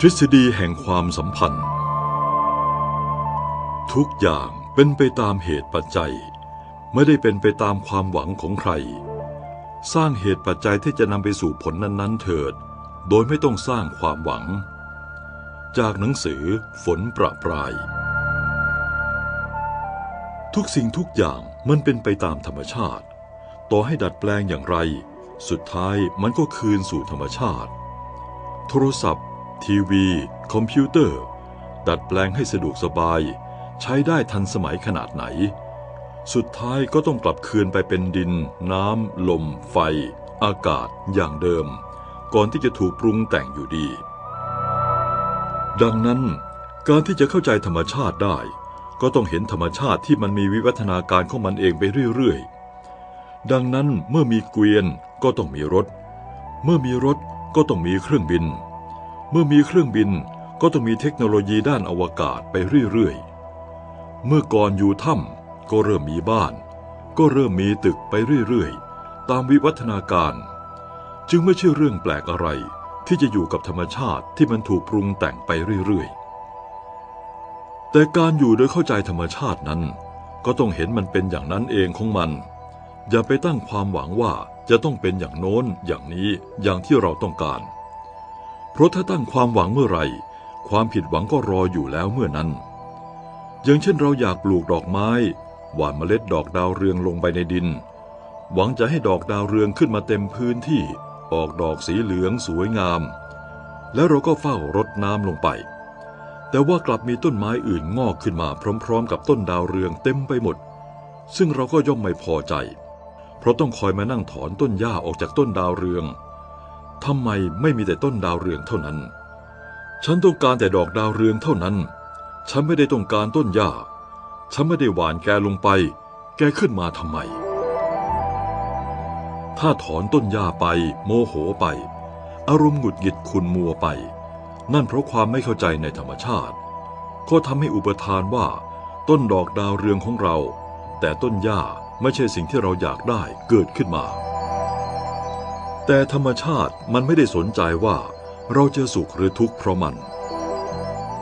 ทฤษฎีแห่งความสัมพันธ์ ทุกอย่างเป็นไปตามเหตุปัจจัย ไม่ได้เป็นไปตามความหวังของใคร สร้างเหตุปัจจัยที่จะนำไปสู่ผลนั้น ๆ เถิด โดยไม่ต้องสร้างความหวัง จากหนังสือฝนประปราย ทุกสิ่งทุกอย่างมันเป็นไปตามธรรมชาติ ต่อให้ดัดแปลงอย่างไร สุดท้ายมันก็คืนสู่ธรรมชาติ โทรศัพท์ ทีวี คอมพิวเตอร์ ดัดแปลงให้สะดวกสบาย ใช้ได้ทันสมัยขนาดไหน สุดท้ายก็ต้องกลับคืนไปเป็นดิน น้ำ ลม ไฟ อากาศอย่างเดิม ก่อนที่จะถูกปรุงแต่งอยู่ดี ดังนั้น การที่จะเข้าใจธรรมชาติได้ ก็ต้องเห็นธรรมชาติที่มันมีวิวัฒนาการของมันเองไปเรื่อยๆ ดังนั้นเมื่อมีเกวียนก็ต้องมีรถ เมื่อมีรถก็ต้องมีเครื่องบิน เมื่อมีเครื่องบินก็ต้องมีเทคโนโลยีด้านอวกาศไปเรื่อยๆ เมื่อก่อนอยู่ถ้ำก็เริ่มมีบ้าน ก็เริ่มมีตึกไปเรื่อยๆ ตามวิวัฒนาการ จึงไม่ใช่เรื่องแปลกอะไรที่จะอยู่กับธรรมชาติที่มันถูกปรุงแต่งไปเรื่อยๆ แต่การอยู่โดยเข้าใจธรรมชาตินั้น ก็ต้องเห็นมันเป็นอย่างนั้นเองของมัน อย่าไปตั้งความหวังว่าจะต้องเป็นอย่างโน้นอย่างนี้อย่างที่เราต้องการ เพราะถ้าตั้งความหวังเมื่อไหร่ ความผิดหวังก็รออยู่แล้วเมื่อนั้น อย่างเช่นเราอยากปลูกดอกไม้ หว่านเมล็ดดอกดาวเรืองลงไปในดิน หวังจะให้ดอกดาวเรืองขึ้นมาเต็มพื้นที่ออกดอกสีเหลืองสวยงาม แล้วเราก็เฝ้ารดน้ำลงไป แต่ว่ากลับมีต้นไม้อื่นงอกขึ้นมาพร้อม ๆ กับต้นดาวเรืองเต็มไปหมด ซึ่งเราก็ย่อมไม่พอใจ เพราะต้องคอยมานั่งถอนต้นหญ้าออกจากต้นดาวเรือง ทำไมไม่มีแต่ต้นดาวเรืองเท่านั้น ฉันต้องการแต่ดอกดาวเรืองเท่านั้น ฉันไม่ได้ต้องการต้นหญ้า ฉันไม่ได้หวานแกลงไป แกขึ้นมาทำไม ถ้าถอนต้นหญ้าไป โมโหไป อารมณ์หงุดหงิดขุนมัวไป นั่นเพราะความไม่เข้าใจในธรรมชาติ ก็ทำให้อุปทานว่า ต้นดอกดาวเรืองของเรา แต่ต้นหญ้าไม่ใช่สิ่งที่เราอยากได้เกิดขึ้นมา แต่ธรรมชาติมันไม่ได้สนใจว่าเราจะสุขหรือทุกข์เพราะมัน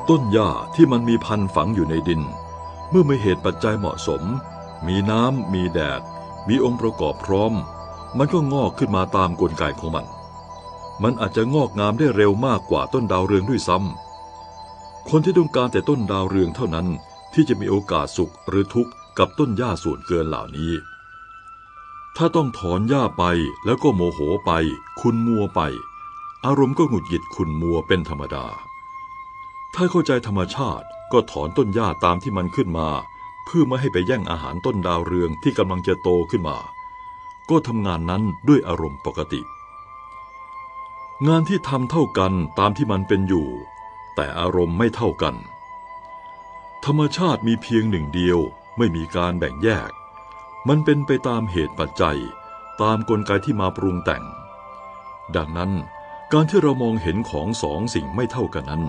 ต้นหญ้าที่มันมีพันฝังอยู่ในดิน เมื่อมีเหตุปัจจัยเหมาะสม มีน้ำมีแดด มีองค์ประกอบพร้อม มันก็งอกขึ้นมาตามกลไกของมัน มันอาจจะงอกงามได้เร็วมากกว่าต้นดาวเรืองด้วยซ้ำคนที่ต้องการแต่ต้นดาวเรืองเท่านั้นที่จะมีโอกาสสุขหรือทุกข์กับต้นหญ้าส่วนเกินเหล่านี้ ถ้าต้องถอนหญ้าไปแล้วก็โมโหไป คุณมัวไป อารมณ์ก็หงุดหงิดคุณมัวเป็นธรรมดา ถ้าเข้าใจธรรมชาติก็ถอนต้นหญ้าตามที่มันขึ้นมา เพื่อไม่ให้ไปแย่งอาหารต้นดาวเรืองที่กำลังจะโตขึ้นมา ก็ทำงานนั้นด้วยอารมณ์ปกติ งานที่ทำเท่ากันตามที่มันเป็นอยู่ แต่อารมณ์ไม่เท่ากัน ธรรมชาติมีเพียงหนึ่งเดียวไม่มีการแบ่งแยก มันเป็นไปตามเหตุปัจจัย ตามกลไกที่มาปรุงแต่ง ดังนั้นการที่เรามองเห็นของสองสิ่งไม่เท่ากันนั้น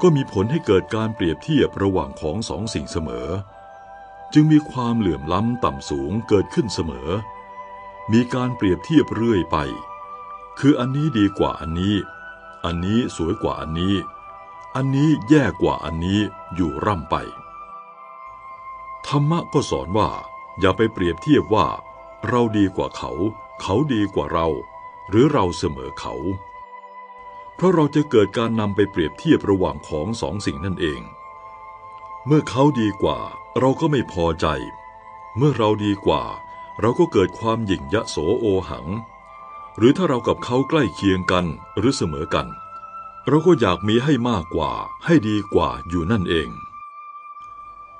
ก็มีผลให้เกิดการเปรียบเทียบระหว่างของสองสิ่งเสมอ จึงมีความเหลื่อมล้ำต่ำสูงเกิดขึ้นเสมอ มีการเปรียบเทียบเรื่อยไป คืออันนี้ดีกว่าอันนี้ อันนี้สวยกว่าอันนี้ อันนี้แย่กว่าอันนี้อยู่ร่ำไป ธรรมะก็สอนว่า อย่าไปเปรียบเทียบว่า เราดีกว่าเขา เขาดีกว่าเรา หรือเราเสมอเขา เพราะเราจะเกิดการนำไปเปรียบเทียบระหว่างของสองสิ่งนั่นเอง เมื่อเขาดีกว่า เราก็ไม่พอใจ เมื่อเราดีกว่า เราก็เกิดความหยิ่งยะโสโอหัง หรือถ้าเรากับเขาใกล้เคียงกันหรือเสมอกัน เราก็อยากมีให้มากกว่า ให้ดีกว่าอยู่นั่นเอง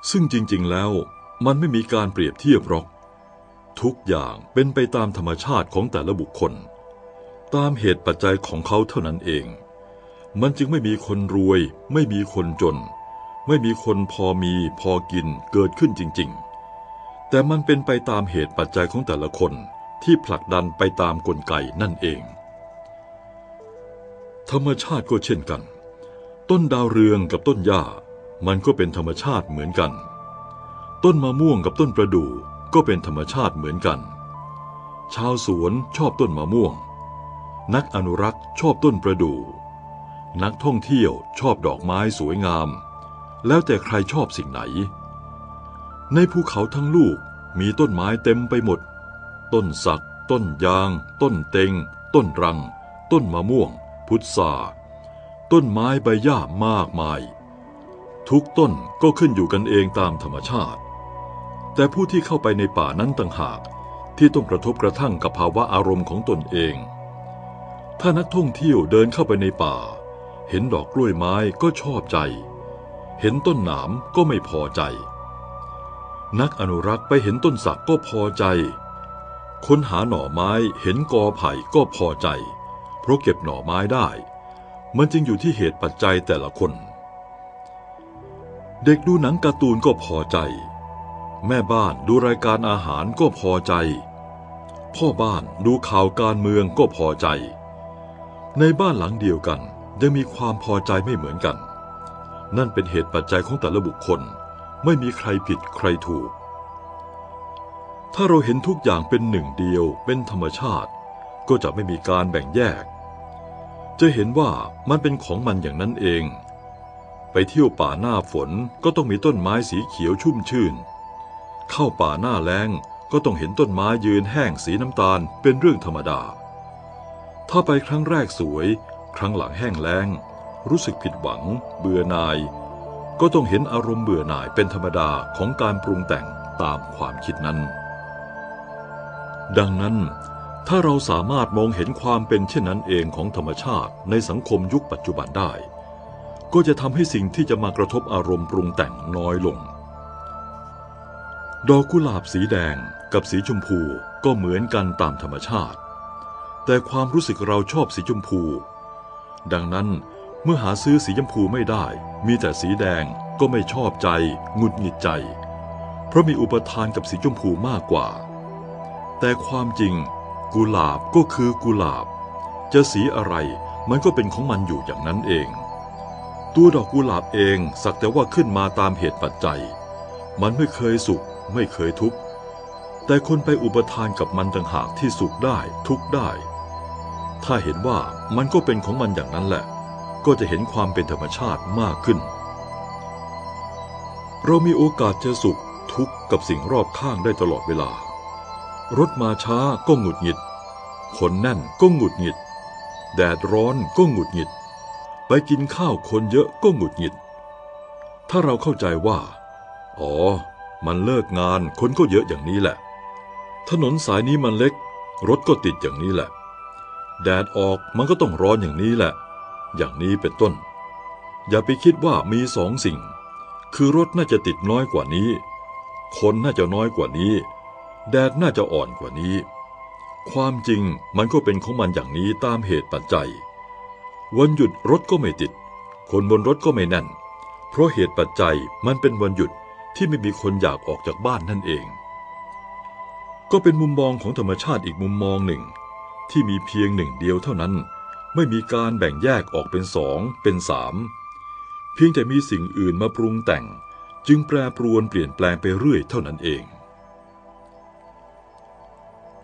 ซึ่งจริง ๆ แล้ว มันไม่มีการเปรียบเทียบหรอก ทุกอย่างเป็นไปตามธรรมชาติของแต่ละบุคคล ตามเหตุปัจจัยของเขาเท่านั้นเอง มันจึงไม่มีคนรวย ไม่มีคนจน ไม่มีคนพอมีพอกินเกิดขึ้นจริง ๆ แต่มันเป็นไปตามเหตุปัจจัยของแต่ละคนที่ผลักดันไปตามกลไกนั่นเอง ธรรมชาติก็เช่นกัน ต้นดาวเรืองกับต้นหญ้า มันก็เป็นธรรมชาติเหมือนกัน ต้นมะม่วงกับต้นประดู่ก็เป็นธรรมชาติเหมือนกัน ชาวสวนชอบต้นมะม่วง นักอนุรักษ์ชอบต้นประดู่ นักท่องเที่ยวชอบดอกไม้สวยงาม แล้วแต่ใครชอบสิ่งไหน ในภูเขาทั้งลูกมีต้นไม้เต็มไปหมด ต้นสัก ต้นยาง ต้นเต็ง ต้นรัง ต้นมะม่วง พุทราต้นไม้ใบหญ้ามากมาย ทุกต้นก็ขึ้นอยู่กันเองตามธรรมชาติ แต่ผู้ที่เข้าไปในป่านั้นต่างหากที่ต้องกระทบกระทั่งกับภาวะอารมณ์ของตนเอง ถ้านักท่องเที่ยวเดินเข้าไปในป่า เห็นดอกกล้วยไม้ก็ชอบใจ เห็นต้นหนามก็ไม่พอใจ นักอนุรักษ์ไปเห็นต้นสักก็พอใจ ค้นหาหน่อไม้เห็นกอไผ่ก็พอใจ เพราะเก็บหน่อไม้ได้ มันจึงอยู่ที่เหตุปัจจัยแต่ละคน เด็กดูหนังการ์ตูนก็พอใจ แม่บ้านดูรายการอาหารก็พอใจ พ่อบ้านดูข่าวการเมืองก็พอใจ ในบ้านหลังเดียวกันยังมีความพอใจไม่เหมือนกัน นั่นเป็นเหตุปัจจัยของแต่ละบุคคล ไม่มีใครผิดใครถูก ถ้าเราเห็นทุกอย่างเป็นหนึ่งเดียวเป็นธรรมชาติ ก็จะไม่มีการแบ่งแยก จะเห็นว่ามันเป็นของมันอย่างนั้นเอง ไปเที่ยวป่าหน้าฝนก็ต้องมีต้นไม้สีเขียวชุ่มชื่น เข้าป่าหน้าแล้งก็ต้องเห็นต้นไม้ยืนแห้งสีน้ำตาลเป็นเรื่องธรรมดา ถ้าไปครั้งแรกสวย ครั้งหลังแห้งแล้ง รู้สึกผิดหวัง เบื่อหน่าย ก็ต้องเห็นอารมณ์เบื่อหน่ายเป็นธรรมดาของการปรุงแต่งตามความคิดนั้น ดังนั้น ถ้าเราสามารถมองเห็นความเป็นเช่นนั้นเองของธรรมชาติในสังคมยุคปัจจุบันได้ ก็จะทำให้สิ่งที่จะมากระทบอารมณ์ปรุงแต่งน้อยลง ดอกกุหลาบสีแดงกับสีชมพูก็เหมือนกันตามธรรมชาติ แต่ความรู้สึกเราชอบสีชมพู ดังนั้นเมื่อหาซื้อสีชมพูไม่ได้ มีแต่สีแดงก็ไม่ชอบใจงุดหงิดใจ เพราะมีอุปทานกับสีชมพูมากกว่า แต่ความจริง กุหลาบก็คือกุหลาบ จะสีอะไรมันก็เป็นของมันอยู่อย่างนั้นเอง ตัวดอกกุหลาบเองสักแต่ว่าขึ้นมาตามเหตุปัจจัย มันไม่เคยสุข ไม่เคยทุกข์ แต่คนไปอุปทานกับมันต่างหากที่สุขได้ทุกข์ได้ ถ้าเห็นว่ามันก็เป็นของมันอย่างนั้นแหละ ก็จะเห็นความเป็นธรรมชาติมากขึ้น เรามีโอกาสจะสุขทุกข์กับสิ่งรอบข้างได้ตลอดเวลา รถมาช้าก็หงุดหงิด คนแน่นก็หงุดหงิด แดดร้อนก็หงุดหงิด ไปกินข้าวคนเยอะก็หงุดหงิด ถ้าเราเข้าใจว่า อ๋อ มันเลิกงานคนก็เยอะอย่างนี้แหละ ถนนสายนี้มันเล็ก รถก็ติดอย่างนี้แหละ แดดออกมันก็ต้องร้อนอย่างนี้แหละ อย่างนี้เป็นต้น อย่าไปคิดว่ามีสองสิ่ง คือรถน่าจะติดน้อยกว่านี้ คนน่าจะน้อยกว่านี้ แดดน่าจะอ่อนกว่านี้ ความจริงมันก็เป็นของมันอย่างนี้ตามเหตุปัจจัย วันหยุดรถก็ไม่ติด คนบนรถก็ไม่แน่น เพราะเหตุปัจจัยมันเป็นวันหยุด ที่ไม่มีคนอยากออกจากบ้านนั่นเอง ก็เป็นมุมมองของธรรมชาติอีกมุมมองหนึ่ง ที่มีเพียงหนึ่งเดียวเท่านั้น ไม่มีการแบ่งแยกออกเป็นสองเป็นสามเพียงแต่มีสิ่งอื่นมาปรุงแต่ง จึงแปรปรวนเปลี่ยนแปลงไปเรื่อยเท่านั้นเอง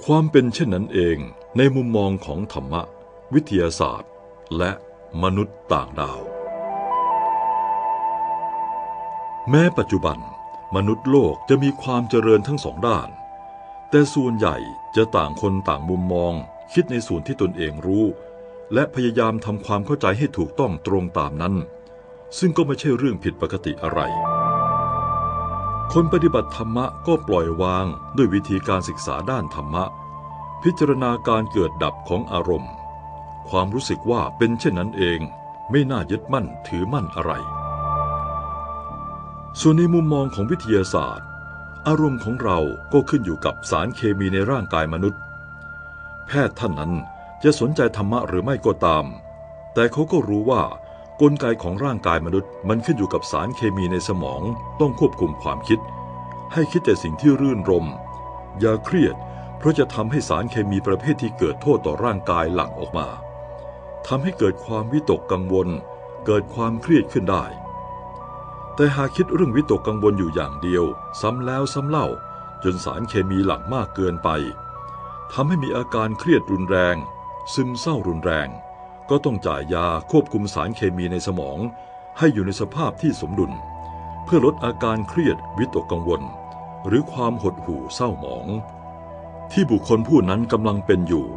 ความเป็นเช่นนั้นเองในมุมมองของธรรมะ วิทยาศาสตร์ และมนุษย์ต่างดาว แม้ปัจจุบัน มนุษย์โลกจะมีความเจริญทั้งสองด้าน แต่ส่วนใหญ่จะต่างคนต่างมุมมอง คิดในส่วนที่ตนเองรู้ และพยายามทำความเข้าใจให้ถูกต้องตรงตามนั้น ซึ่งก็ไม่ใช่เรื่องผิดปกติอะไร คนปฏิบัติธรรมะก็ปล่อยวางด้วยวิธีการศึกษาด้านธรรมะ พิจารณาการเกิดดับของอารมณ์ ความรู้สึกว่าเป็นเช่นนั้นเอง ไม่น่ายึดมั่นถือมั่นอะไร ส่วนในมุมมองของวิทยาศาสตร์ อารมณ์ของเราก็ขึ้นอยู่กับสารเคมีในร่างกายมนุษย์ แพทย์ท่านนั้นจะสนใจธรรมะหรือไม่ก็ตาม แต่เขาก็รู้ว่ากลไกของร่างกายมนุษย์ มันขึ้นอยู่กับสารเคมีในสมองต้องควบคุมความคิด ให้คิดแต่สิ่งที่รื่นรม อย่าเครียด เพราะจะทำให้สารเคมีประเภทที่เกิดโทษต่อร่างกายหลั่งออกมาทำให้เกิดความวิตกกังวล เกิดความเครียดขึ้นได้ แต่หากคิดเรื่องวิตกกังวลอยู่อย่างเดียว ซ้ำแล้วซ้ำเล่า จนสารเคมีหลั่งมากเกินไปทำให้มีอาการเครียดรุนแรง ซึมเศร้ารุนแรง ก็ต้องจ่ายยาควบคุมสารเคมีในสมอง ให้อยู่ในสภาพที่สมดุล เพื่อลดอาการเครียดวิตกกังวล หรือความหดหู่เศร้าหมอง ที่บุคคลผู้นั้นกำลังเป็นอยู่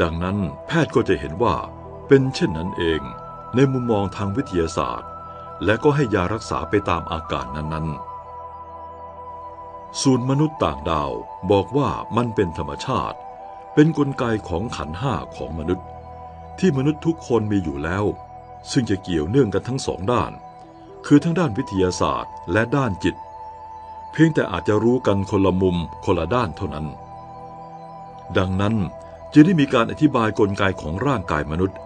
ดังนั้นแพทย์ก็จะเห็นว่า เป็นเช่นนั้นเอง ในมุมมองทางวิทยาศาสตร์ และก็ให้ยารักษาไปตามอาการนั้นๆ ส่วนมนุษย์ต่างดาวบอกว่ามันเป็นธรรมชาติ เป็นนกลไกของขันห้าของมนุษย์ ที่มนุษย์ทุกคนมีอยู่แล้ว ซึ่งจะเกี่ยวเนื่องกันทั้งสองด้าน คือทั้งด้านวิทยาศาสตร์ และด้านจิต เพียงแต่อาจจะรู้กันคนละมุมคนละด้านเท่านั้น ดังนั้นจึงได้มีการอธิบายกลไกของร่างกายมนุษย์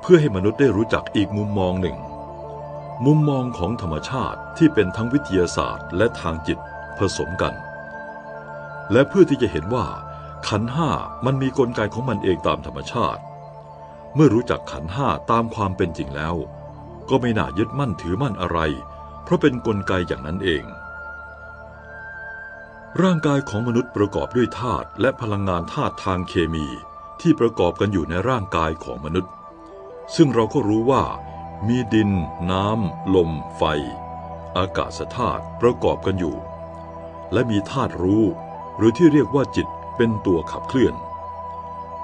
เพื่อให้มนุษย์ได้รู้จักอีกมุมมองหนึ่ง มุมมองของธรรมชาติที่เป็นทั้งวิทยาศาสตร์และทางจิตผสมกัน และเพื่อที่จะเห็นว่า ขันห้ามันมีกลไกของมันเองตามธรรมชาติ เมื่อรู้จักขันห้าตามความเป็นจริงแล้ว ก็ไม่น่ายึดมั่นถือมั่นอะไร เพราะเป็นนกลไกอย่างนั้นเอง ร่างกายของมนุษย์ประกอบด้วยธาตุและพลังงานธาตุทางเคมีที่ประกอบกันอยู่ในร่างกายของมนุษย์ ซึ่งเราก็รู้ว่า มีดิน น้ำ ลม ไฟ อากาศธาตุประกอบกันอยู่ และมีธาตุรู้ หรือที่เรียกว่าจิตเป็นตัวขับเคลื่อน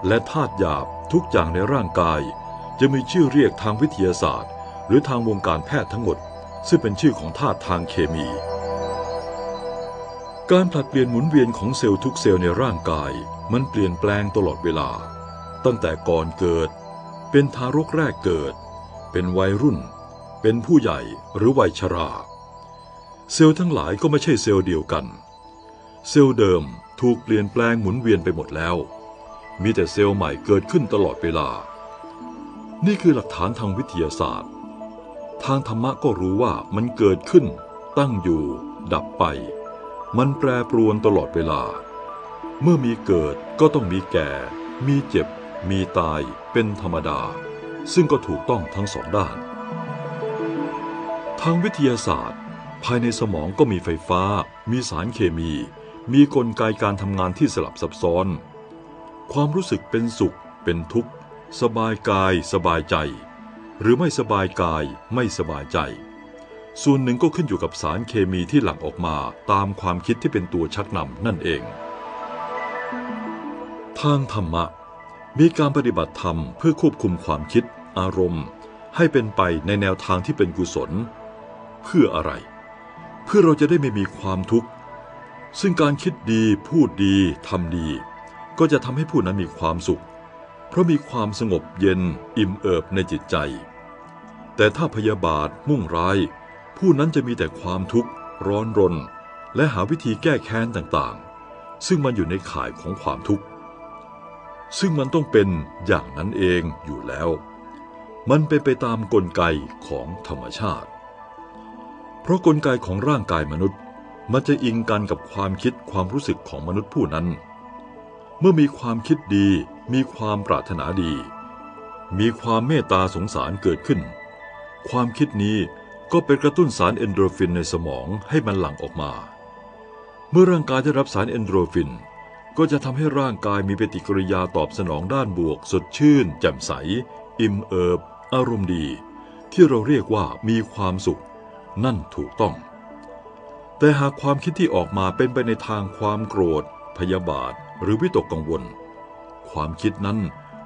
และธาตุหยาบทุกอย่างในร่างกาย จะมีชื่อเรียกทางวิทยาศาสตร์ หรือทางวงการแพทย์ทั้งหมด ซึ่งเป็นชื่อของธาตุทางเคมี การผลัดเปลี่ยนหมุนเวียนของเซลล์ทุกเซลล์ในร่างกาย มันเปลี่ยนแปลงตลอดเวลา ตั้งแต่ก่อนเกิด เป็นทารกแรกเกิด เป็นวัยรุ่น เป็นผู้ใหญ่หรือวัยชรา เซลล์ทั้งหลายก็ไม่ใช่เซลล์เดียวกัน เซลล์เดิมถูกเปลี่ยนแปลงหมุนเวียนไปหมดแล้ว มีแต่เซลล์ใหม่เกิดขึ้นตลอดเวลา นี่คือหลักฐานทางวิทยาศาสตร์ ทางธรรมะก็รู้ว่ามันเกิดขึ้น ตั้งอยู่ ดับไป มันแปรปรวนตลอดเวลา เมื่อมีเกิดก็ต้องมีแก่ มีเจ็บ มีตายเป็นธรรมดา ซึ่งก็ถูกต้องทั้งสองด้าน ทางวิทยาศาสตร์ ภายในสมองก็มีไฟฟ้า มีสารเคมี มีกลไกการทำงานที่สลับซับซ้อน ความรู้สึกเป็นสุข เป็นทุกข์ สบายกาย สบายใจ หรือไม่สบายกายไม่สบายใจ ส่วนหนึ่งก็ขึ้นอยู่กับสารเคมีที่หลั่งออกมาตามความคิดที่เป็นตัวชักนำนั่นเอง ทางธรรมะมีการปฏิบัติธรรมเพื่อควบคุมความคิด อารมณ์ให้เป็นไปในแนวทางที่เป็นกุศล เพื่ออะไร เพื่อเราจะได้ไม่มีความทุกข์ ซึ่งการคิดดีพูดดีทำดี ก็จะทำให้ผู้นั้นมีความสุข เพราะมีความสงบเย็นอิ่มเอิบในจิตใจ แต่ถ้าพยาบาทมุ่งร้าย ผู้นั้นจะมีแต่ความทุกข์ร้อนรน และหาวิธีแก้แค้นต่างๆ ซึ่งมันอยู่ในข่ายของความทุกข์ซึ่งมันต้องเป็นอย่างนั้นเองอยู่แล้ว มันเป็นไปตามกลไกของธรรมชาติ เพราะกลไกของร่างกายมนุษย์ มันจะอิงกันกับความคิดความรู้สึกของมนุษย์ผู้นั้น เมื่อมีความคิดดี มีความปรารถนาดี มีความเมตตาสงสารเกิดขึ้น ความคิดนี้ก็เป็นกระตุ้นสารเอนโดรฟินในสมองให้มันหลั่งออกมา เมื่อร่างกายได้รับสารเอนโดรฟิน ก็จะทำให้ร่างกายมีปฏิกิริยาตอบสนองด้านบวก สดชื่น แจ่มใส อิ่มเอิบ อารมณ์ดีที่เราเรียกว่ามีความสุข นั่นถูกต้อง แต่หากความคิดที่ออกมาเป็นไปในทางความโกรธ พยาบาท หรือวิตกกังวล ความคิดนั้น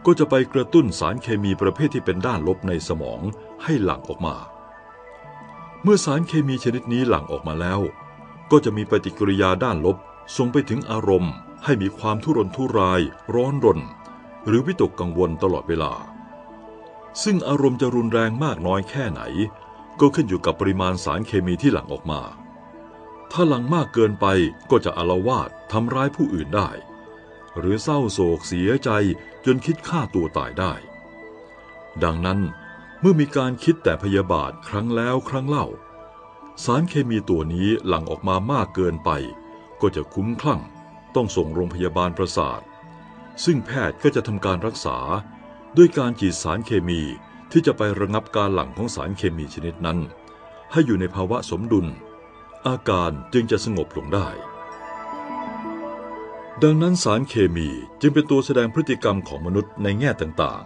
ก็จะไปกระตุ้นสารเคมีประเภทที่เป็นด้านลบในสมองให้หลั่งออกมา เมื่อสารเคมีชนิดนี้หลั่งออกมาแล้ว ก็จะมีปฏิกิริยาด้านลบส่งไปถึงอารมณ์ ให้มีความทุรนทุราย ร้อนรน หรือวิตกกังวลตลอดเวลา ซึ่งอารมณ์จะรุนแรงมากน้อยแค่ไหน ก็ขึ้นอยู่กับปริมาณสารเคมีที่หลั่งออกมา ถ้าหลั่งมากเกินไปก็จะอาละวาดทำร้ายผู้อื่นได้ หรือเศร้าโศกเสียใจจนคิดฆ่าตัวตายได้ ดังนั้นเมื่อมีการคิดแต่พยาบาทครั้งแล้วครั้งเล่า สารเคมีตัวนี้หลั่งออกมามากเกินไป ก็จะคุ้มคลั่ง ต้องส่งโรงพยาบาลประสาท ซึ่งแพทย์ก็จะทำการรักษา ด้วยการฉีดสารเคมีที่จะไประงับการหลั่งของสารเคมีชนิดนั้น ให้อยู่ในภาวะสมดุล อาการจึงจะสงบลงได้ ดังนั้นสารเคมีจึงเป็นตัวแสดงพฤติกรรมของมนุษย์ในแง่ต่าง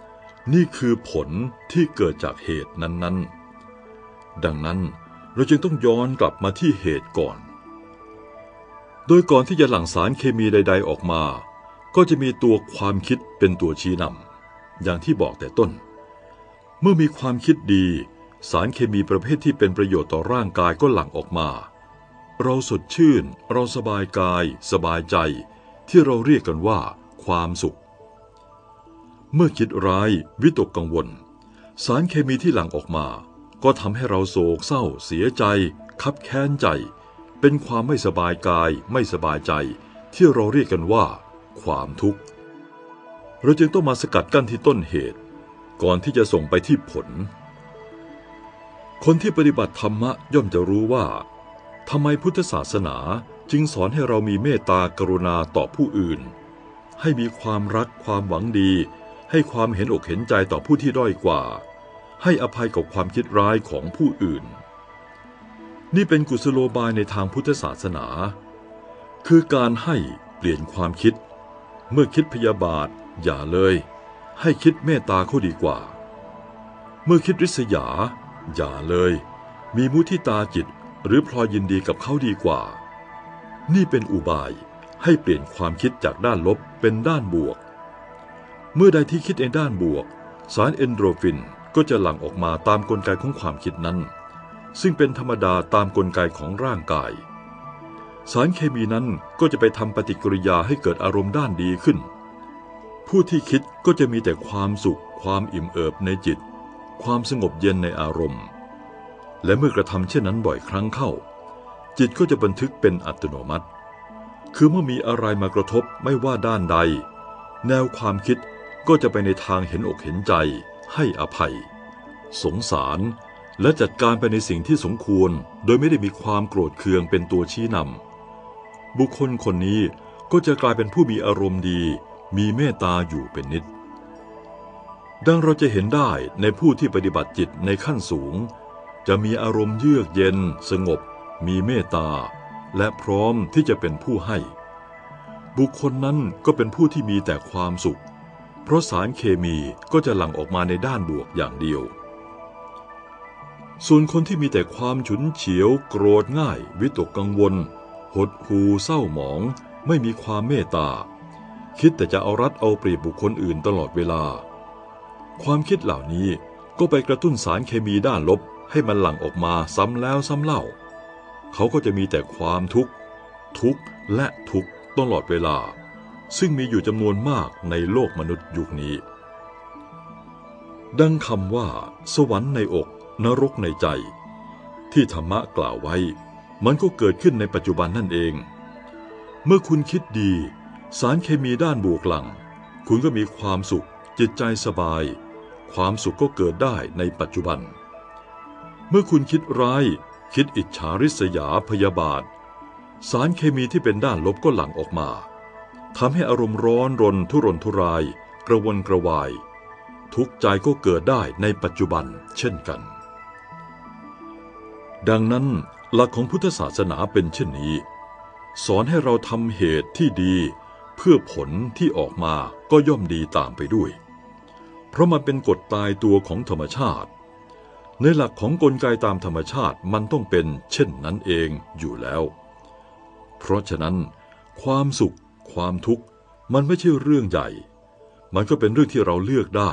ๆ นี่คือผลที่เกิดจากเหตุนั้นๆ ดังนั้นเราจึงต้องย้อนกลับมาที่เหตุก่อน โดยก่อนที่จะหลั่งสารเคมีใด ๆออกมา ก็จะมีตัวความคิดเป็นตัวชี้นำ อย่างที่บอกแต่ต้น เมื่อมีความคิดดี สารเคมีประเภทที่เป็นประโยชน์ต่อร่างกายก็หลั่งออกมา เราสดชื่น เราสบายกาย สบายใจ ที่เราเรียกกันว่า ความสุข เมื่อคิดร้ายวิตกกังวล สารเคมีที่หลั่งออกมา ก็ทำให้เราโศกเศร้า เสียใจ คับแค้นใจ เป็นความไม่สบายกาย ไม่สบายใจ ที่เราเรียกกันว่า ความทุกข์ เราจึงต้องมาสกัดกั้นที่ต้นเหตุ ก่อนที่จะส่งไปที่ผล คนที่ปฏิบัติธรรมะย่อมจะรู้ว่าทำไมพุทธศาสนาจึงสอนให้เรามีเมตตากรุณาต่อผู้อื่น ให้มีความรักความหวังดี ให้ความเห็นอกเห็นใจต่อผู้ที่ด้อยกว่า ให้อภัยกับความคิดร้ายของผู้อื่น นี่เป็นกุศโลบายในทางพุทธศาสนา คือการให้เปลี่ยนความคิด เมื่อคิดพยาบาท อย่าเลย ให้คิดเมตตาเขาดีกว่า เมื่อคิดริษยา อย่าเลย มีมุทิตาจิตหรือพลอยยินดีกับเขาดีกว่า นี่เป็นอุบายให้เปลี่ยนความคิดจากด้านลบเป็นด้านบวก เมื่อใดที่คิดในด้านบวก สารเอนโดรฟินก็จะหลั่งออกมาตามกลไกของความคิดนั้น ซึ่งเป็นธรรมดาตามกลไกของร่างกาย สารเคมีนั้นก็จะไปทำปฏิกิริยาให้เกิดอารมณ์ด้านดีขึ้น ผู้ที่คิดก็จะมีแต่ความสุข ความอิ่มเอิบในจิต ความสงบเย็นในอารมณ์ และเมื่อกระทำเช่นนั้นบ่อยครั้งเข้า จิตก็จะบันทึกเป็นอัตโนมัติ คือเมื่อมีอะไรมากระทบไม่ว่าด้านใด แนวความคิดก็จะไปในทางเห็นอกเห็นใจ ให้อภัย สงสาร และจัดการไปในสิ่งที่สมควร โดยไม่ได้มีความโกรธเคืองเป็นตัวชี้นำบุคคลคนนี้ก็จะกลายเป็นผู้มีอารมณ์ดี มีเมตตาอยู่เป็นนิด ดังเราจะเห็นได้ในผู้ที่ปฏิบัติจิตในขั้นสูง จะมีอารมณ์เยือกเย็น สงบ มีเมตตา และพร้อมที่จะเป็นผู้ให้ บุคคลนั้นก็เป็นผู้ที่มีแต่ความสุข เพราะสารเคมีก็จะหลั่งออกมาในด้านบวกอย่างเดียว ส่วนคนที่มีแต่ความฉุนเฉียว โกรธง่าย วิตกกังวล หดหูเศร้าหมอง ไม่มีความเมตตา คิดแต่จะเอารัดเอาเปรียบบุคคลอื่นตลอดเวลา ความคิดเหล่านี้ก็ไปกระตุ้นสารเคมีด้านลบให้มันหลั่งออกมาซ้ำแล้วซ้ำเล่า เขาก็จะมีแต่ความทุกข์ ทุกข์และทุกข์ตลอดเวลา ซึ่งมีอยู่จำนวนมากในโลกมนุษย์ยุคนี้ ดังคำว่า สวรรค์ในอกนรกในใจ ที่ธรรมะกล่าวไว้ มันก็เกิดขึ้นในปัจจุบันนั่นเอง เมื่อคุณคิดดี สารเคมีด้านบวกหลัง คุณก็มีความสุข จิตใจสบาย ความสุขก็เกิดได้ในปัจจุบัน เมื่อคุณคิดร้าย คิดอิจฉาริษยาพยาบาท สารเคมีที่เป็นด้านลบก็หลั่งออกมาทำให้อารมณ์ร้อนรนทุรนทุราย กระวนกระวาย ทุกข์ใจก็เกิดได้ในปัจจุบันเช่นกัน ดังนั้นหลักของพุทธศาสนาเป็นเช่นนี้ สอนให้เราทำเหตุที่ดี เพื่อผลที่ออกมาก็ย่อมดีตามไปด้วย เพราะมันเป็นกฎตายตัวของธรรมชาติ ในหลักของกลไกตามธรรมชาติมันต้องเป็นเช่นนั้นเองอยู่แล้ว เพราะฉะนั้น ความสุข ความทุกข์ มันไม่ใช่เรื่องใหญ่ มันก็เป็นเรื่องที่เราเลือกได้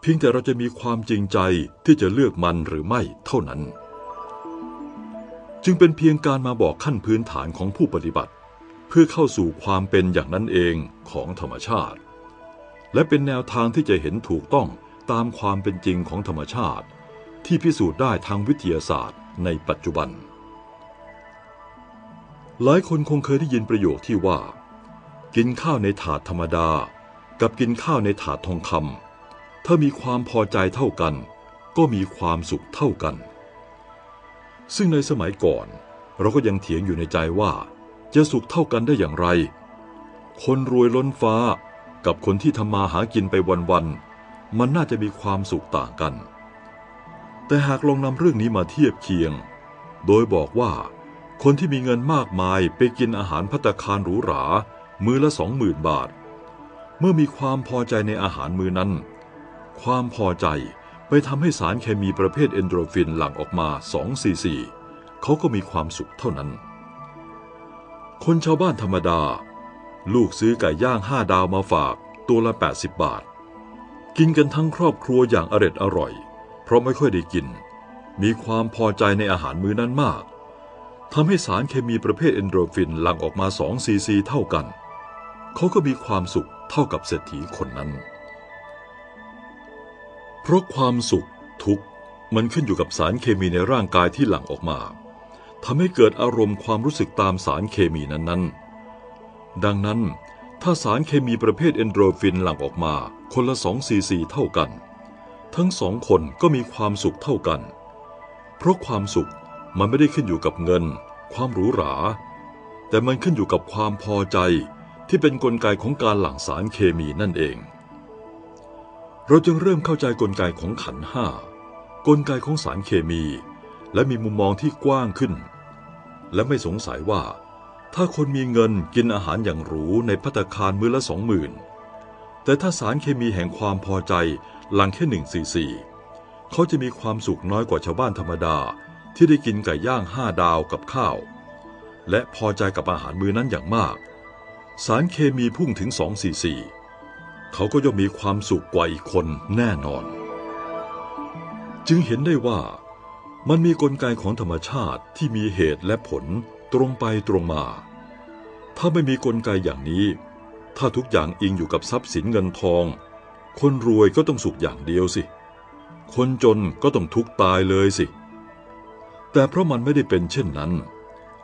เพียงแต่เราจะมีความจริงใจที่จะเลือกมันหรือไม่เท่านั้น จึงเป็นเพียงการมาบอกขั้นพื้นฐานของผู้ปฏิบัติ พื่อเข้าสู่ความเป็นอย่างนั้นเองของธรรมชาติ และเป็นแนวทางที่จะเห็นถูกต้องตามความเป็นจริงของธรรมชาติ ที่พิสูจน์ได้ทางวิทยาศาสตร์ในปัจจุบัน หลายคนคงเคยได้ยินประโยคที่ว่า กินข้าวในถาดธรรมดา กับกินข้าวในถาดทองคำถ้ามีความพอใจเท่ากัน ก็มีความสุขเท่ากัน ซึ่งในสมัยก่อน เราก็ยังเถียงอยู่ในใจว่า จะสุขเท่ากันได้อย่างไร คนรวยล้นฟ้ากับคนที่ทำมาหากินไปวันๆ มันน่าจะมีความสุขต่างกัน แต่หากลองนำเรื่องนี้มาเทียบเคียง โดยบอกว่าคนที่มีเงินมากมายไปกินอาหารพัตตคารหรูหรา มือละสองหมื่นบาท เมื่อมีความพอใจในอาหารมือนั้น ความพอใจไปทำให้สารเคมีประเภทเอนโดรฟินหลั่งออกมา2 cc เขาก็มีความสุขเท่านั้น คนชาวบ้านธรรมดา ลูกซื้อไก่ย่างห้าดาวมาฝากตัวละ 80 บาท กินกันทั้งครอบครัวอย่างอร็ดอร่อย เพราะไม่ค่อยได้กิน มีความพอใจในอาหารมื้อนั้นมากทำให้สารเคมีประเภทเอนโดรฟินหลั่งออกมา2 cc เท่ากัน เขาก็มีความสุขเท่ากับเศรษฐีคนนั้น เพราะความสุขทุกข์มันขึ้นอยู่กับสารเคมีในร่างกายที่หลั่งออกมา ทำให้เกิดอารมณ์ความรู้สึกตามสารเคมีนั้นๆ ดังนั้น ถ้าสารเคมีประเภทเอนโดรฟินหลั่งออกมาคนละ2ซีซีเท่ากัน ทั้งสองคนก็มีความสุขเท่ากัน เพราะความสุขมันไม่ได้ขึ้นอยู่กับเงิน ความหรูหรา แต่มันขึ้นอยู่กับความพอใจที่เป็นนกลไกของการหลั่งสารเคมีนั่นเอง เราจึงเริ่มเข้าใจกลไกของขันห้ากลไกของสารเคมี และมีมุมมองที่กว้างขึ้น และไม่สงสัยว่า ถ้าคนมีเงินกินอาหารอย่างหรูในพัตคารมื้อละสองหมื่นแต่ถ้าสารเคมีแห่งความพอใจหลังแค่หนึ่งซีซีเขาจะมีความสุขน้อยกว่าชาวบ้านธรรมดาที่ได้กินไก่ย่างห้าดาวกับข้าว และพอใจกับอาหารมื้อนั้นอย่างมาก สารเคมีพุ่งถึง2 4 4เขาก็ย่อมมีความสุขกว่าอีกคนแน่นอน จึงเห็นได้ว่า มันมีกลไกของธรรมชาติที่มีเหตุและผลตรงไปตรงมา ถ้าไม่มีกลไกอย่างนี้ ถ้าทุกอย่างอิงอยู่กับทรัพย์สินเงินทอง คนรวยก็ต้องสุขอย่างเดียวสิ คนจนก็ต้องทุกตายเลยสิ แต่เพราะมันไม่ได้เป็นเช่นนั้น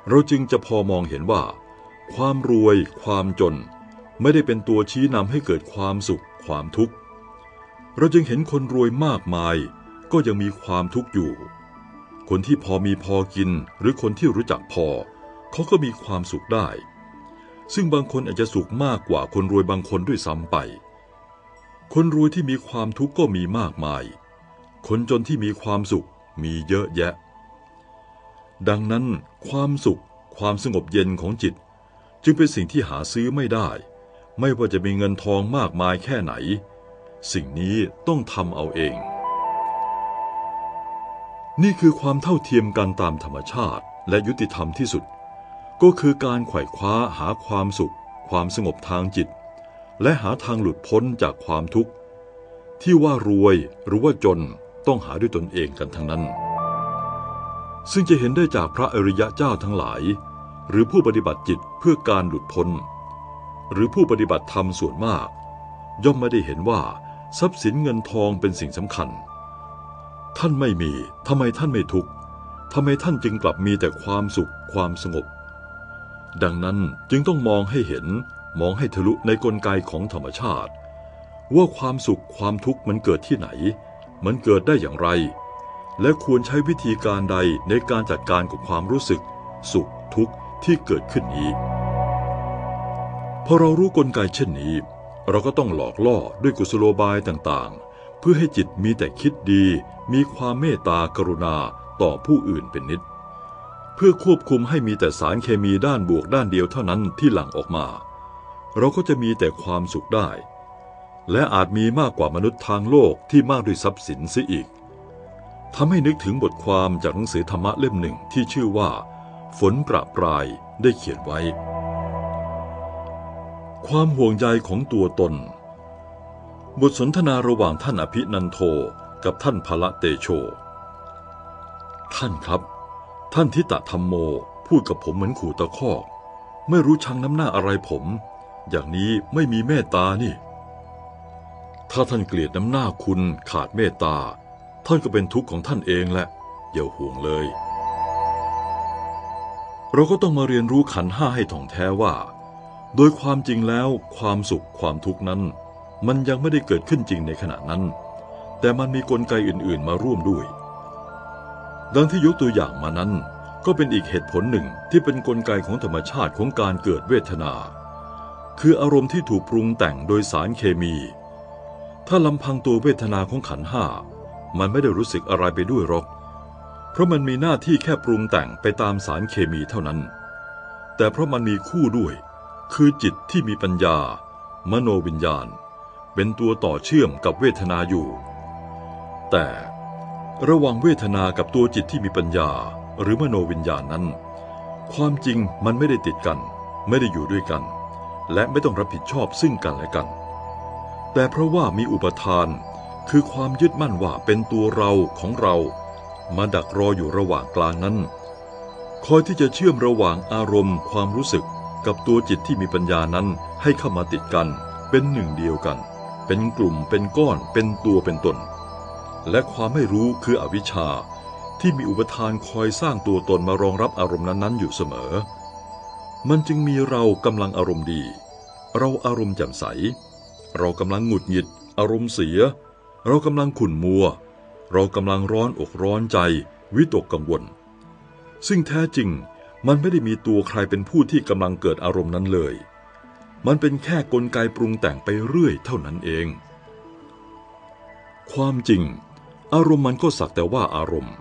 เราจึงจะพอมองเห็นว่า ความรวย ความจน ไม่ได้เป็นตัวชี้นำให้เกิดความสุข ความทุกข์ เราจึงเห็นคนรวยมากมาย ก็ยังมีความทุกข์อยู่ คนที่พอมีพอกินหรือคนที่รู้จักพอ เขาก็มีความสุขได้ ซึ่งบางคนอาจจะสุขมากกว่าคนรวยบางคนด้วยซ้ำไป คนรวยที่มีความทุกข์ก็มีมากมาย คนจนที่มีความสุขมีเยอะแยะ ดังนั้นความสุข ความสงบเย็นของจิต จึงเป็นสิ่งที่หาซื้อไม่ได้ ไม่ว่าจะมีเงินทองมากมายแค่ไหน สิ่งนี้ต้องทำเอาเอง นี่คือความเท่าเทียมกันตามธรรมชาติและยุติธรรมที่สุด ก็คือการไขว่คว้าหาความสุข ความสงบทางจิต และหาทางหลุดพ้นจากความทุกข์ ที่ว่ารวยหรือว่าจนต้องหาด้วยตนเองกันทั้งนั้น ซึ่งจะเห็นได้จากพระอริยะเจ้าทั้งหลาย หรือผู้ปฏิบัติจิตเพื่อการหลุดพ้น หรือผู้ปฏิบัติธรรมส่วนมาก ย่อมไม่ได้เห็นว่าทรัพย์สินเงินทองเป็นสิ่งสำคัญ ท่านไม่มีทำไมท่านไม่ทุกข์ทำไมท่านจึงกลับมีแต่ความสุขความสงบ ดังนั้นจึงต้องมองให้เห็นมองให้ทะลุในกลไกของธรรมชาติ ว่าความสุขความทุกข์มันเกิดที่ไหน มันเกิดได้อย่างไร และควรใช้วิธีการใดในการจัดการกับความรู้สึก สุขทุกข์ที่เกิดขึ้นนี้พอเรารู้กลไกเช่นนี้ เราก็ต้องหลอกล่อด้วยกุศโลบายต่างๆ เพื่อให้จิตมีแต่คิดดี มีความเมตตากรุณาต่อผู้อื่นเป็นนิด เพื่อควบคุมให้มีแต่สารเคมีด้านบวกด้านเดียวเท่านั้นที่หลั่งออกมา เราก็จะมีแต่ความสุขได้ และอาจมีมากกว่ามนุษย์ทางโลกที่มากด้วยทรัพย์สินเสียอีกทำให้นึกถึงบทความจากหนังสือธรรมะเล่มหนึ่งที่ชื่อว่า ฝนประปรายได้เขียนไว้ ความห่วงใยของตัวตน บทสนทนาระหว่างท่านอภินันโทกับท่านพละเตโช ท่านครับ ท่านทิตะธรรมโมพูดกับผมเหมือนขู่ตะคอก ไม่รู้ชังน้ำหน้าอะไรผม อย่างนี้ไม่มีเมตตานี่ ถ้าท่านเกลียดน้ำหน้าคุณขาดเมตตา ท่านก็เป็นทุกข์ของท่านเองแหละอย่าห่วงเลย เราก็ต้องมาเรียนรู้ขันห้าให้ถ่องแท้ว่า โดยความจริงแล้วความสุขความทุกข์นั้น มันยังไม่ได้เกิดขึ้นจริงในขณะนั้น แต่มันมีกลไกอื่นๆมาร่วมด้วย ดังที่ยกตัวอย่างมานั้น ก็เป็นอีกเหตุผลหนึ่งที่เป็นนกลไกของธรรมชาติของการเกิดเวทนา คืออารมณ์ที่ถูกปรุงแต่งโดยสารเคมี ถ้าลำพังตัวเวทนาของขันห้ามันไม่ได้รู้สึกอะไรไปด้วยหรอก เพราะมันมีหน้าที่แค่ปรุงแต่งไปตามสารเคมีเท่านั้น แต่เพราะมันมีคู่ด้วย คือจิตที่มีปัญญา มโนวิญญาณ เป็นตัวต่อเชื่อมกับเวทนาอยู่ แต่ระหว่างเวทนากับตัวจิตที่มีปัญญาหรือมโนวิญญาณนั้น ความจริงมันไม่ได้ติดกัน ไม่ได้อยู่ด้วยกัน และไม่ต้องรับผิดชอบซึ่งกันและกัน แต่เพราะว่ามีอุปทานคือความยึดมั่นว่าเป็นตัวเราของเรา มาดักรออยู่ระหว่างกลางนั้น คอยที่จะเชื่อมระหว่างอารมณ์ ความรู้สึกกับตัวจิตที่มีปัญญานั้นให้เข้ามาติดกัน เป็นหนึ่งเดียวกัน เป็นกลุ่มเป็นก้อนเป็นตัวเป็นตน และความไม่รู้คืออวิชชาที่มีอุปทานคอยสร้างตัวตนมารองรับอารมณ์นั้นๆ อยู่เสมอ มันจึงมีเรากำลังอารมณ์ดี เราอารมณ์แจ่มใส เรากำลังหงุดหงิด อารมณ์เสีย เรากำลังขุ่นมัว เรากำลังร้อนอกร้อนใจ วิตกกังวล ซึ่งแท้จริงมันไม่ได้มีตัวใครเป็นผู้ที่กำลังเกิดอารมณ์นั้นเลย มันเป็นแค่กลไกปรุงแต่งไปเรื่อยเท่านั้นเอง ความจริง อารมณ์มันก็สักแต่ว่าอารมณ์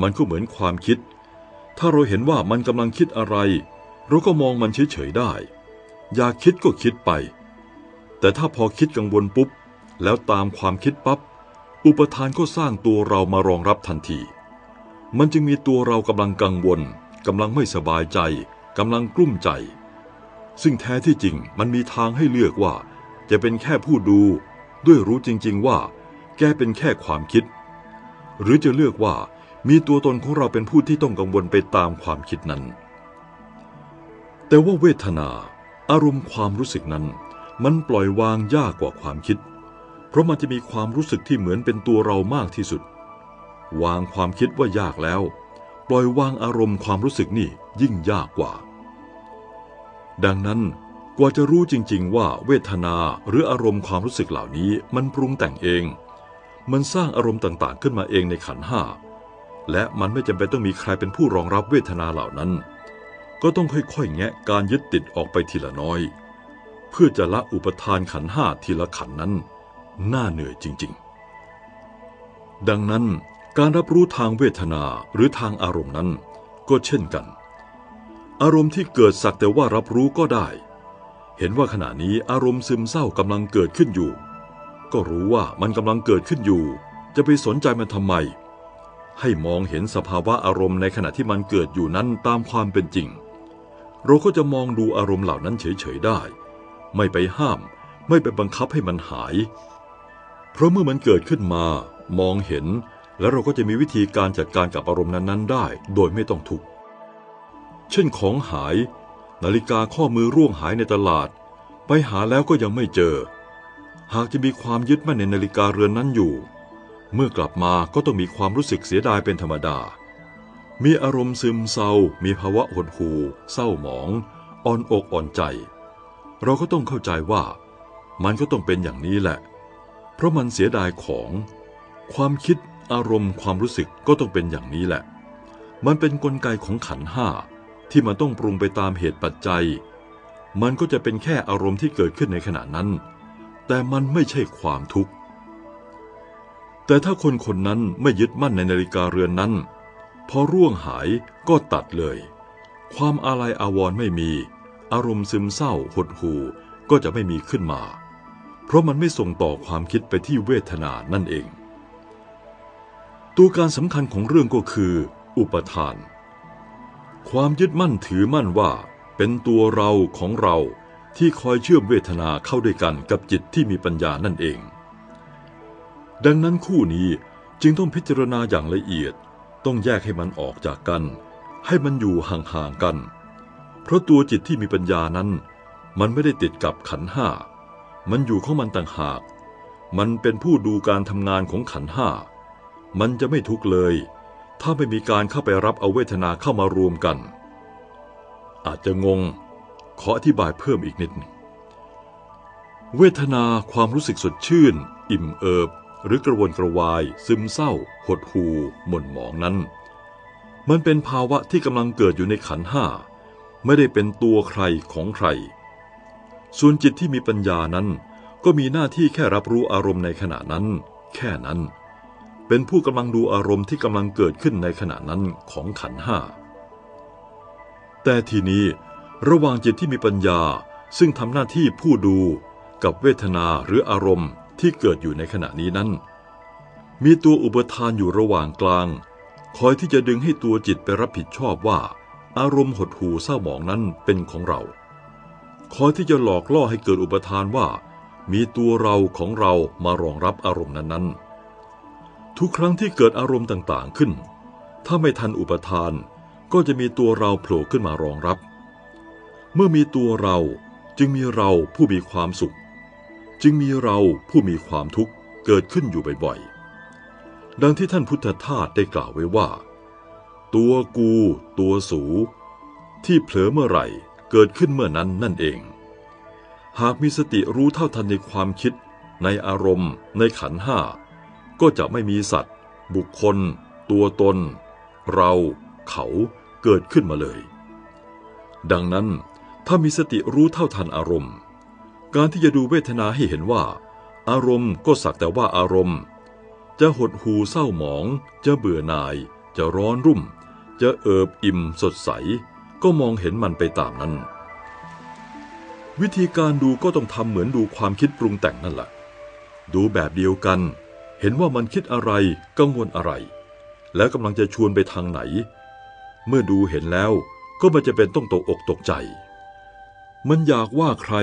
มันก็เหมือนความคิด ถ้าเราเห็นว่ามันกำลังคิดอะไร เราก็มองมันเฉยๆได้ อยากคิดก็คิดไป แต่ถ้าพอคิดกังวลปุ๊บ แล้วตามความคิดปับ๊บอุปทานก็สร้างตัวเรามารองรับทันที มันจึงมีตัวเรากำลังกังวลกำลังไม่สบายใจกำลังกลุ้มใจ ซึ่งแท้ที่จริงมันมีทางให้เลือกว่า จะเป็นแค่ผู้ดู ด้วยรู้จริง ๆ ว่า แกเป็นแค่ความคิด หรือจะเลือกว่ามีตัวตนของเราเป็นผู้ที่ต้องกังวลไปตามความคิดนั้น แต่ว่าเวทนา อารมณ์ความรู้สึกนั้น มันปล่อยวางยากกว่าความคิด เพราะมันจะมีความรู้สึกที่เหมือนเป็นตัวเรามากที่สุด วางความคิดว่ายากแล้ว ปล่อยวางอารมณ์ความรู้สึกนี่ยิ่งยากกว่า ดังนั้นกว่าจะรู้จริง ๆ ว่าเวทนาหรืออารมณ์ความรู้สึกเหล่านี้มันปรุงแต่งเอง มันสร้างอารมณ์ต่างๆ ขึ้นมาเองในขันห้าและมันไม่จำเป็นต้องมีใครเป็นผู้รองรับเวทนาเหล่านั้น ก็ต้องค่อยๆแงะการยึดติดออกไปทีละน้อย เพื่อจะละอุปทานขันห้าทีละขันนั้น น่าเหนื่อยจริง ๆ ดังนั้นการรับรู้ทางเวทนาหรือทางอารมณ์นั้น ก็เช่นกัน อารมณ์ที่เกิดสักแต่ว่ารับรู้ก็ได้ เห็นว่าขณะนี้อารมณ์ซึมเศร้ากำลังเกิดขึ้นอยู่ ก็รู้ว่ามันกำลังเกิดขึ้นอยู่ จะไปสนใจมันทำไม ให้มองเห็นสภาวะอารมณ์ในขณะที่มันเกิดอยู่นั้นตามความเป็นจริง เราก็จะมองดูอารมณ์เหล่านั้นเฉยๆได้ ไม่ไปห้าม ไม่ไปบังคับให้มันหาย เพราะเมื่อมันเกิดขึ้นมา มองเห็น แล้วเราก็จะมีวิธีการจัดการกับอารมณ์นั้นๆ ได้ โดยไม่ต้องทุกข์ เช่นของหาย นาฬิกาข้อมือร่วงหายในตลาด ไปหาแล้วก็ยังไม่เจอ หากจะมีความยึดมั่นในนาฬิกาเรือนนั้นอยู่ เมื่อกลับมาก็ต้องมีความรู้สึกเสียดายเป็นธรรมดา มีอารมณ์ซึมเศร้า มีภาวะหดหู่เศร้าหมอง อ่อนอกอ่อนใจ เราก็ต้องเข้าใจว่า มันก็ต้องเป็นอย่างนี้แหละ เพราะมันเสียดายของ ความคิดอารมณ์ความรู้สึกก็ต้องเป็นอย่างนี้แหละ มันเป็นนกลไกของขันห้า ที่มันต้องปรุงไปตามเหตุปัจจัย มันก็จะเป็นแค่อารมณ์ที่เกิดขึ้นในขณะนั้น แต่มันไม่ใช่ความทุกข์ แต่ถ้าคนคนนั้นไม่ยึดมั่นในนาฬิกาเรือนนั้น พอร่วงหายก็ตัดเลย ความอาลัยอาวรณ์ไม่มี อารมณ์ซึมเศร้าหดหู่ก็จะไม่มีขึ้นมา เพราะมันไม่ส่งต่อความคิดไปที่เวทนานั่นเอง ตัวการสำคัญของเรื่องก็คือ อุปทาน ความยึดมั่นถือมั่นว่า เป็นตัวเราของเราที่คอยเชื่อมเวทนาเข้าด้วยกันกับจิตที่มีปัญญานั่นเอง ดังนั้นคู่นี้จึงต้องพิจารณาอย่างละเอียดต้องแยกให้มันออกจากกัน ให้มันอยู่ห่างๆกัน เพราะตัวจิตที่มีปัญญานั้น มันไม่ได้ติดกับขันห้า มันอยู่ของมันต่างหาก มันเป็นผู้ดูการทำงานของขันห้า มันจะไม่ทุกข์เลย ถ้าไม่มีการเข้าไปรับเอาเวทนาเข้ามารวมกัน อาจจะงง ขออธิบายเพิ่มอีกนิดเวทนาความรู้สึกสดชื่น อิ่มเอิบ หรือกระวนกระวาย ซึมเศร้า หดหูหม่นหมองนั้น มันเป็นภาวะที่กำลังเกิดอยู่ในขันห้า ไม่ได้เป็นตัวใครของใคร ส่วนจิตที่มีปัญญานั้น ก็มีหน้าที่แค่รับรู้อารมณ์ในขณะนั้น แค่นั้น เป็นผู้กำลังดูอารมณ์ที่กำลังเกิดขึ้นในขณะนั้นของขันห้า แต่ทีนี้ระหว่างจิตที่มีปัญญาซึ่งทำหน้าที่ผู้ดูกับเวทนาหรืออารมณ์ที่เกิดอยู่ในขณะนี้นั้น มีตัวอุปทานอยู่ระหว่างกลาง คอยที่จะดึงให้ตัวจิตไปรับผิดชอบว่า อารมณ์หดหู่เศร้าหมองนั้นเป็นของเรา คอยที่จะหลอกล่อให้เกิดอุปทานว่า มีตัวเราของเรามารองรับอารมณ์นั้นๆ ทุกครั้งที่เกิดอารมณ์ต่างๆขึ้น ถ้าไม่ทันอุปทานก็จะมีตัวเราโผล่ขึ้นมารองรับ เมื่อมีตัวเราจึงมีเราผู้มีความสุข จึงมีเราผู้มีความทุกข์เกิดขึ้นอยู่บ่อยๆ ดังที่ท่านพุทธทาสได้กล่าวไว้ว่า ตัวกู ตัวสู ที่เผลอเมื่อไหร่เกิดขึ้นเมื่อนั้นนั่นเอง หากมีสติรู้เท่าทันในความคิด ในอารมณ์ ในขันห้า ก็จะไม่มีสัตว์ บุคคล ตัวตน เราเขาเกิดขึ้นมาเลย ดังนั้นถ้ามีสติรู้เท่าทันอารมณ์ การที่จะดูเวทนาให้เห็นว่า อารมณ์ก็สักแต่ว่าอารมณ์ จะหดหูเศร้าหมอง จะเบื่อหน่าย จะร้อนรุ่ม จะเอิบอิ่มสดใส ก็มองเห็นมันไปตามนั้น วิธีการดูก็ต้องทำเหมือนดูความคิดปรุงแต่งนั่นแหละดูแบบเดียวกัน เห็นว่ามันคิดอะไรกังวลอะไร แล้วกำลังจะชวนไปทางไหน เมื่อดูเห็นแล้วก็ไม่จะเป็นต้องตกอกตกใจ มันอยากว่าใคร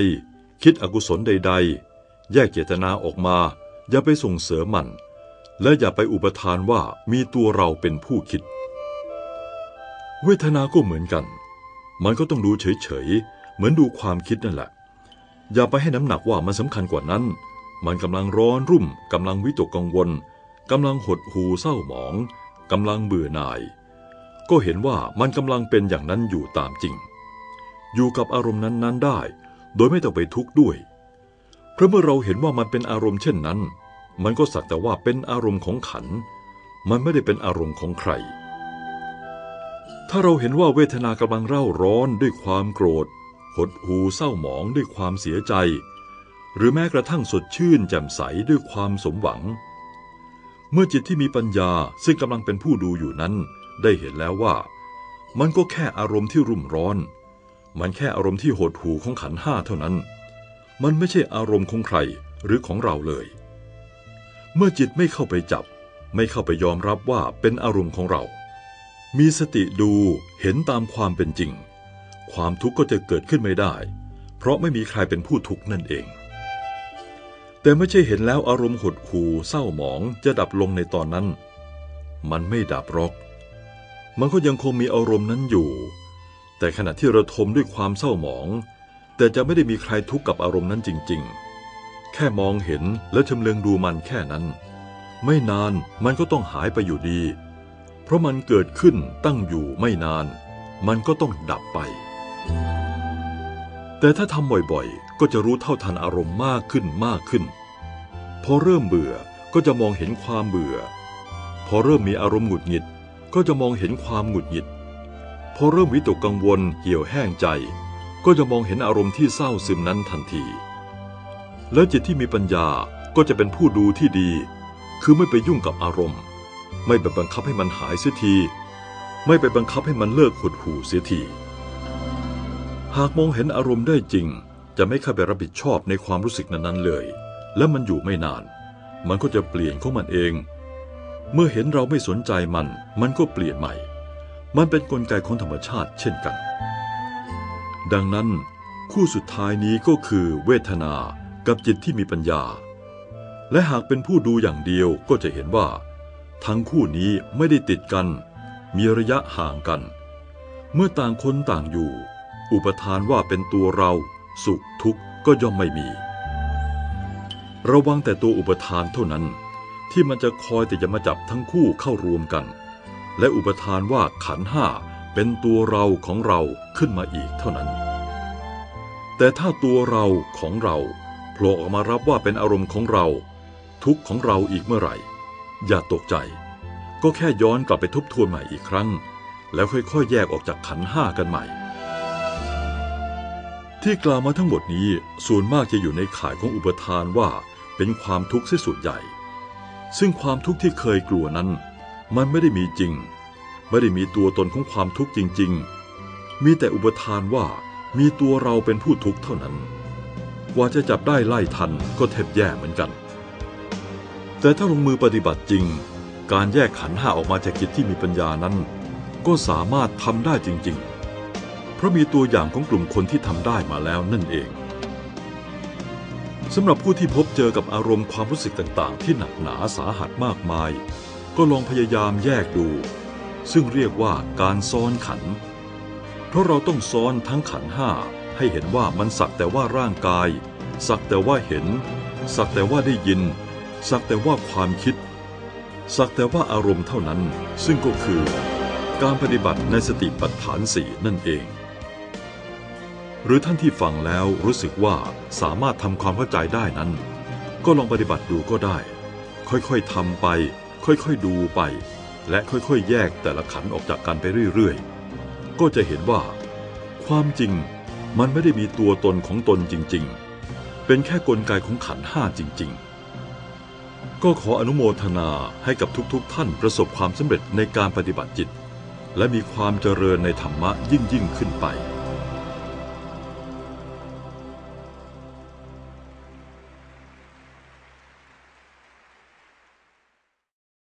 คิดอกุศลใด ๆ แยกเจตนาออกมา อย่าไปส่งเสริมมัน และอย่าไปอุปทานว่ามีตัวเราเป็นผู้คิด เวทนาก็เหมือนกัน มันก็ต้องดูเฉยๆ เหมือนดูความคิดนั่นแหละ อย่าไปให้น้ำหนักว่ามันสำคัญกว่านั้น มันกำลังร้อนรุ่มกำลังวิตกกังวลกำลังหดหูเศร้าหมองกำลังเบื่อหน่าย ก็เห็นว่ามันกำลังเป็นอย่างนั้นอยู่ตามจริง อยู่กับอารมณ์นั้นๆได้ โดยไม่ต้องไปทุกข์ด้วย เพราะเมื่อเราเห็นว่ามันเป็นอารมณ์เช่นนั้น มันก็สักแต่ว่าเป็นอารมณ์ของขัน มันไม่ได้เป็นอารมณ์ของใคร ถ้าเราเห็นว่าเวทนากำลังเร่าร้อนด้วยความโกรธ หดหูเศร้าหมองด้วยความเสียใจ หรือแม้กระทั่งสดชื่นแจ่มใสด้วยความสมหวัง เมื่อจิตที่มีปัญญาซึ่งกำลังเป็นผู้ดูอยู่นั้น ได้เห็นแล้วว่า มันก็แค่อารมณ์ที่รุ่มร้อน มันแค่อารมณ์ที่หดหูของขันห้าเท่านั้น มันไม่ใช่อารมณ์ของใครหรือของเราเลย เมื่อจิตไม่เข้าไปจับ ไม่เข้าไปยอมรับว่าเป็นอารมณ์ของเรา มีสติดูเห็นตามความเป็นจริง ความทุกข์ก็จะเกิดขึ้นไม่ได้ เพราะไม่มีใครเป็นผู้ทุกข์นั่นเอง แต่ไม่ใช่เห็นแล้วอารมณ์หดหู่เศร้าหมองจะดับลงในตอนนั้น มันไม่ดับหรอกมันก็ยังคงมีอารมณ์นั้นอยู่ แต่ขณะที่ระทมด้วยความเศร้าหมอง แต่จะไม่ได้มีใครทุกข์กับอารมณ์นั้นจริง ๆ แค่มองเห็นและชำเลืองดูมันแค่นั้น ไม่นานมันก็ต้องหายไปอยู่ดี เพราะมันเกิดขึ้นตั้งอยู่ไม่นาน มันก็ต้องดับไป แต่ถ้าทำบ่อยๆ ก็จะรู้เท่าทันอารมณ์มากขึ้นมากขึ้น พอเริ่มเบื่อก็จะมองเห็นความเบื่อ พอเริ่มมีอารมณ์หงุดหงิด ก็จะมองเห็นความหงุดหงิด พอเริ่มวิตกกังวลเหี่ยวแห้งใจ ก็จะมองเห็นอารมณ์ที่เศร้าซึมนั้นทันที และจิตที่มีปัญญาก็จะเป็นผู้ดูที่ดี คือไม่ไปยุ่งกับอารมณ์ ไม่ไปบังคับให้มันหายเสียที ไม่ไปบังคับให้มันเลิกหดหู่เสียที หากมองเห็นอารมณ์ได้จริง จะไม่เข้าไปรับผิดชอบในความรู้สึกนั้นๆเลย และมันอยู่ไม่นาน มันก็จะเปลี่ยนของมันเอง เมื่อเห็นเราไม่สนใจมัน มันก็เปลี่ยนใหม่ มันเป็นนกลไกของธรรมชาติเช่นกัน ดังนั้น คู่สุดท้ายนี้ก็คือเวทนากับจิตที่มีปัญญา และหากเป็นผู้ดูอย่างเดียวก็จะเห็นว่า ทั้งคู่นี้ไม่ได้ติดกัน มีระยะห่างกัน เมื่อต่างคนต่างอยู่ อุปทานว่าเป็นตัวเรา สุขทุกข์ก็ย่อมไม่มี ระวังแต่ตัวอุปทานเท่านั้น ที่มันจะคอยแต่จะมาจับทั้งคู่เข้ารวมกัน และอุปทานว่าขันห้าเป็นตัวเราของเราขึ้นมาอีกเท่านั้น แต่ถ้าตัวเราของเราโผล่ออกมารับว่าเป็นอารมณ์ของเรา ทุกข์ของเราอีกเมื่อไหร่ อย่าตกใจ ก็แค่ย้อนกลับไปทบทวนใหม่อีกครั้ง แล้วค่อยๆ แยกออกจากขันห้ากันใหม่ ที่กล่าวมาทั้งหมดนี้ส่วนมากจะอยู่ในข่ายของอุปทานว่าเป็นความทุกข์ที่สุดใหญ่ ซึ่งความทุกข์ที่เคยกลัวนั้น มันไม่ได้มีจริง ไม่ได้มีตัวตนของความทุกข์จริง ๆ มีแต่อุปทานว่ามีตัวเราเป็นผู้ทุกข์เท่านั้น กว่าจะจับได้ไล่ทันก็แทบแย่เหมือนกัน แต่ถ้าลงมือปฏิบัติจริง การแยกขันห้าออกมาจากจิตที่มีปัญญานั้น ก็สามารถทำได้จริง ๆ ราะมีตัวอย่างของกลุ่มคนที่ทำได้มาแล้วนั่นเองสำหรับผู้ที่พบเจอกับอารมณ์ความรู้สึกต่างๆ ที่หนักหนาสาหัสมากมาย ก็ลองพยายามแยกดู ซึ่งเรียกว่าการซ้อนขัน เพราะเราต้องซ้อนทั้งขันห้าให้เห็นว่ามันสักแต่ว่าร่างกาย สักแต่ว่าเห็น สักแต่ว่าได้ยิน สักแต่ว่าความคิด สักแต่ว่าอารมณ์เท่านั้น ซึ่งก็คือ การปฏิบัติในสติปัฏฐานสี่นั่นเอง หรือท่านที่ฟังแล้วรู้สึกว่าสามารถทำความเข้าใจได้นั้น ก็ลองปฏิบัติดูก็ได้ ค่อยๆทำไป ค่อยๆดูไป และค่อยๆ แยกแต่ละขันออกจากกันไปเรื่อยๆ ก็จะเห็นว่า ความจริงมันไม่ได้มีตัวตนของตนจริงๆ เป็นแค่กลไกของขันห้าจริง ๆ ก็ขออนุโมทนาให้กับทุกๆ ท่านประสบความสำเร็จในการปฏิบัติจิต และมีความเจริญในธรรมะยิ่งยิ่งๆขึ้นไป